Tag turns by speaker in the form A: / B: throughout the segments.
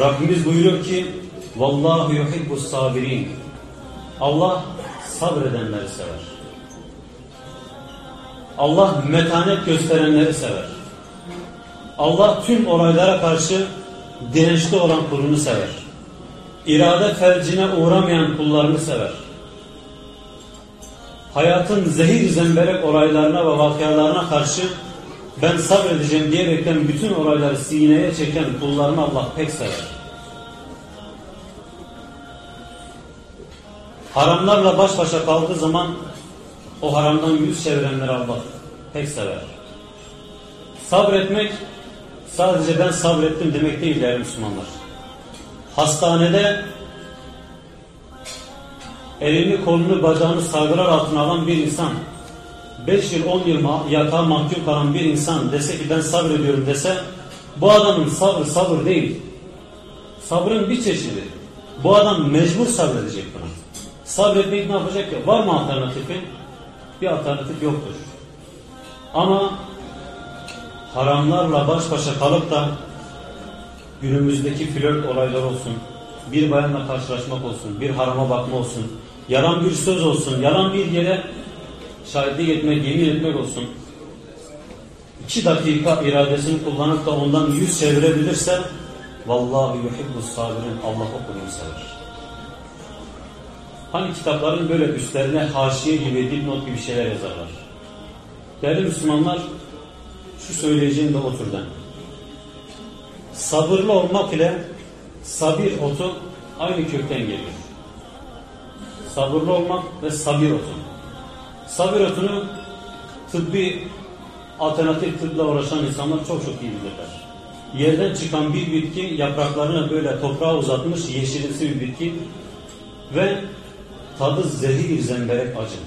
A: Rabbimiz buyuruyor ki Vallahu yuhibbus sabirin. Allah sabredenleri sever. Allah metanet gösterenleri sever. Allah tüm olaylara karşı dirençli olan kulunu sever. İrade felcine uğramayan kullarını sever. Hayatın zehir zemberek olaylarına ve vakyalarına karşı ben sabredeceğim diyerekten bütün olayları sineye çeken kullarını Allah pek sever. Haramlarla baş başa kaldığı zaman o haramdan yüz çevirenleri Allah pek sever. Sabretmek sadece ben sabrettim demek değil değerli Müslümanlar. Hastanede elini kolunu bacağını sargılar altına alan bir insan 5 yıl 10 yıl yatağa mahkum kalan bir insan dese ki ben sabrediyorum dese bu adamın sabrı sabır değil. Sabrın bir çeşidi. Bu adam mecbur sabredecek buna. Sabretmek ne yapacak ya? Var mı alternatifi? Bir alternatif yoktur. Ama haramlarla baş başa kalıp da günümüzdeki flört olaylar olsun, bir bayanla karşılaşmak olsun, bir harama bakma olsun, yalan bir söz olsun, yalan bir yere şahitlik etmek, yemin etmek olsun. İki dakika iradesini kullanıp da ondan yüz çevirebilirse Vallahi yuhibbus sabirin Allah o kulunu sever. Hani kitapların böyle üstlerine haşiye gibi dipnot gibi şeyler yazarlar. Değerli Müslümanlar şu söyleyeceğim de o türden. Sabırlı olmak ile sabir otu aynı kökten geliyor. Sabırlı olmak ve sabir otu. Sabir otunu tıbbi alternatif tıpla uğraşan insanlar çok çok iyi bilirler. Yerden çıkan bir bitki yapraklarını böyle toprağa uzatmış yeşilimsi bir bitki ve tadı zehir zemberek acı.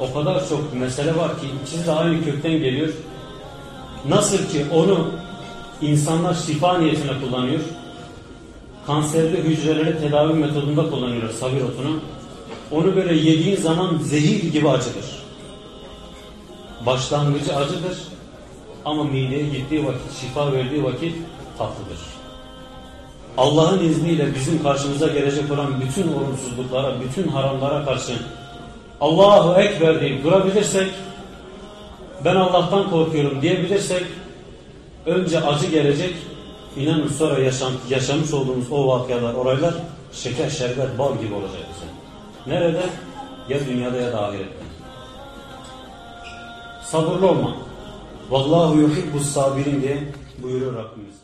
A: O kadar çok mesele var ki ikisi de aynı kökten geliyor. Nasıl ki onu insanlar şifa niyetine kullanıyor. Kanserli hücreleri tedavi metodunda kullanıyorlar sabir otunu. Onu böyle yediğin zaman zehir gibi acıdır. Başlangıcı acıdır ama mideye gittiği vakit, şifa verdiği vakit tatlıdır. Allah'ın izniyle bizim karşımıza gelecek olan bütün olumsuzluklara, bütün haramlara karşı Allahu Ekber deyip durabilirsek, ben Allah'tan korkuyorum diyebilirsek, önce acı gelecek, inanın sonra yaşam, yaşamış olduğumuz o vakyalar, olaylar şeker, şerbet, bal gibi olacak bize. Nerede? Ya dünyada ya da ahirette. Sabırlı olma. Vallahu yuhibbus sabirin diye buyuruyor Rabbimiz.